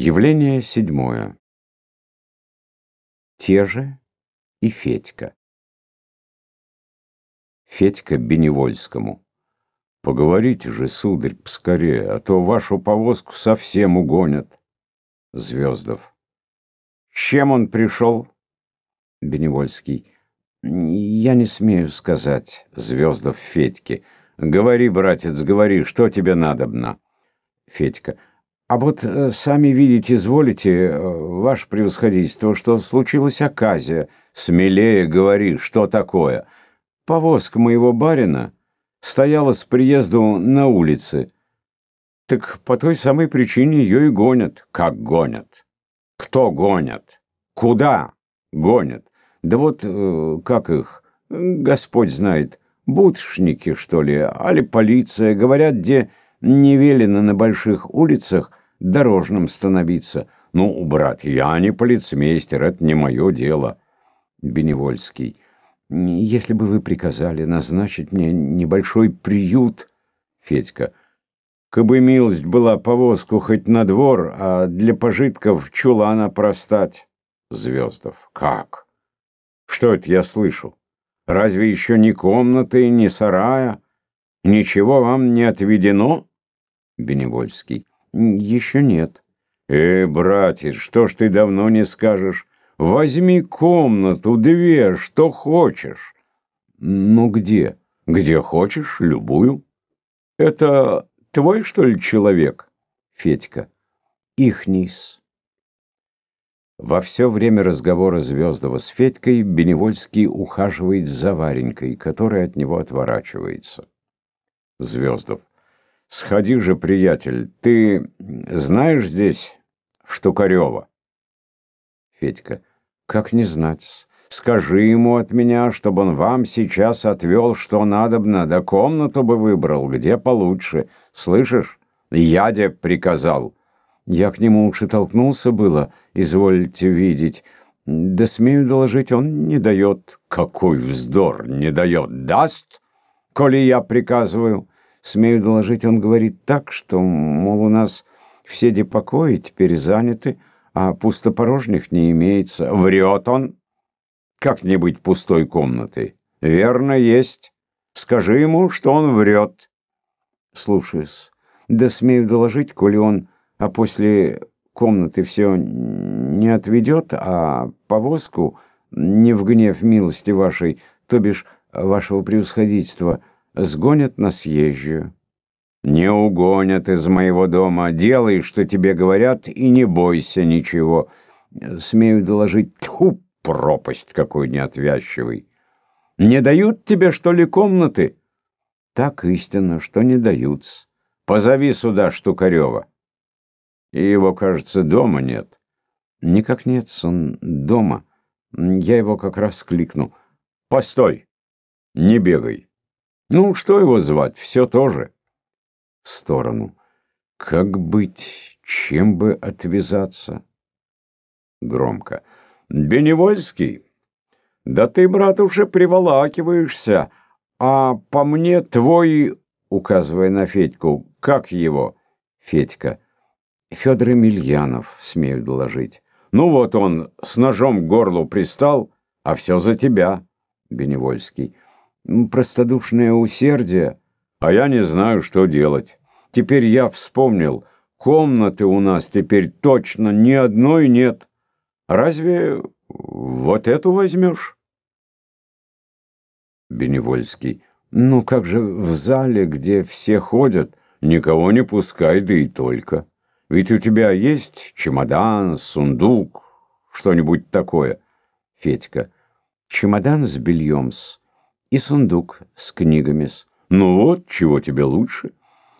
Явление седьмое. Те же и Федька. Федька Беневольскому. Поговорите же, сударь, поскорее, а то вашу повозку совсем угонят. Звездов. С чем он пришел? Беневольский. Я не смею сказать. Звездов Федьке. Говори, братец, говори, что тебе надобно? Федька. А вот э, сами видите, изволите, э, ваше превосходительство, что случилась оказия. Смелее говори, что такое. Повозка моего барина стояла с приезду на улице. Так по той самой причине ее и гонят. Как гонят? Кто гонят? Куда гонят? Да вот, э, как их, Господь знает, будшники, что ли, али полиция, говорят, где не велено на больших улицах дорожным становиться. Ну, брат, я не полицмейстер, это не мое дело. Беневольский. Если бы вы приказали назначить мне небольшой приют, Федька. Кабы милость была повозку хоть на двор, а для пожитков чулана простать. Звездов. Как? Что это я слышу? Разве еще ни комнаты, ни сарая? Ничего вам не отведено? Беневольский. Еще нет. Э, братец, что ж ты давно не скажешь? Возьми комнату, две, что хочешь. Ну где? Где хочешь, любую. Это твой, что ли, человек? Федька. Ихнис. Во все время разговора Звездова с Федькой Беневольский ухаживает за Варенькой, которая от него отворачивается. Звездов. Сходи же, приятель, ты знаешь здесь Штукарева? Федька. Как не знать? Скажи ему от меня, чтобы он вам сейчас отвел, что надобно, да комнату бы выбрал, где получше. Слышишь? Ядя приказал. Я к нему уж и толкнулся было, извольте видеть. Да смею доложить, он не дает. Какой вздор, не дает. Даст, коли я приказываю. Смею доложить, он говорит так, что, мол, у нас все депокои теперь заняты, а пустопорожних не имеется. Врет он. Как-нибудь пустой комнаты. Верно, есть. Скажи ему, что он врет. Слушаюсь. Да смею доложить, коли он, а после комнаты все не отведет, а повозку не в гнев милости вашей, то бишь вашего превосходительства, сгонят на съезжую. Не угонят из моего дома. Делай, что тебе говорят, и не бойся ничего. Смею доложить, тьфу, пропасть какой неотвязчивый. Не дают тебе, что ли, комнаты? Так истинно, что не дают. Позови сюда Штукарева. И его, кажется, дома нет. Никак нет, он дома. Я его как раз кликну. Постой, не бегай. Ну, что его звать? Все тоже. В сторону. Как быть? Чем бы отвязаться? Громко. Беневольский, да ты, брат, уже приволакиваешься. А по мне твой, указывая на Федьку, как его? Федька. Федор Емельянов, смею доложить. Ну вот он с ножом к горлу пристал, а все за тебя, Беневольский простодушное усердие, а я не знаю, что делать. Теперь я вспомнил, комнаты у нас теперь точно ни одной нет. Разве вот эту возьмешь? Беневольский. Ну как же в зале, где все ходят, никого не пускай, да и только. Ведь у тебя есть чемодан, сундук, что-нибудь такое. Федька. Чемодан с бельем-с и сундук с книгами-с. Ну вот, чего тебе лучше.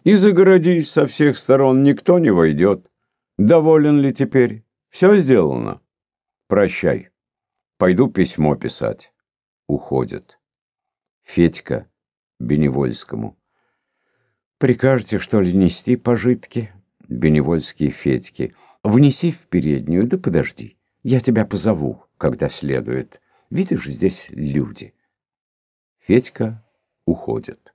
И загородись со всех сторон, никто не войдет. Доволен ли теперь? Все сделано. Прощай. Пойду письмо писать. Уходит. Федька Беневольскому. Прикажете, что ли, нести пожитки? Беневольские Федьки. Внеси в переднюю, да подожди. Я тебя позову, когда следует. Видишь, здесь люди. Федька уходит.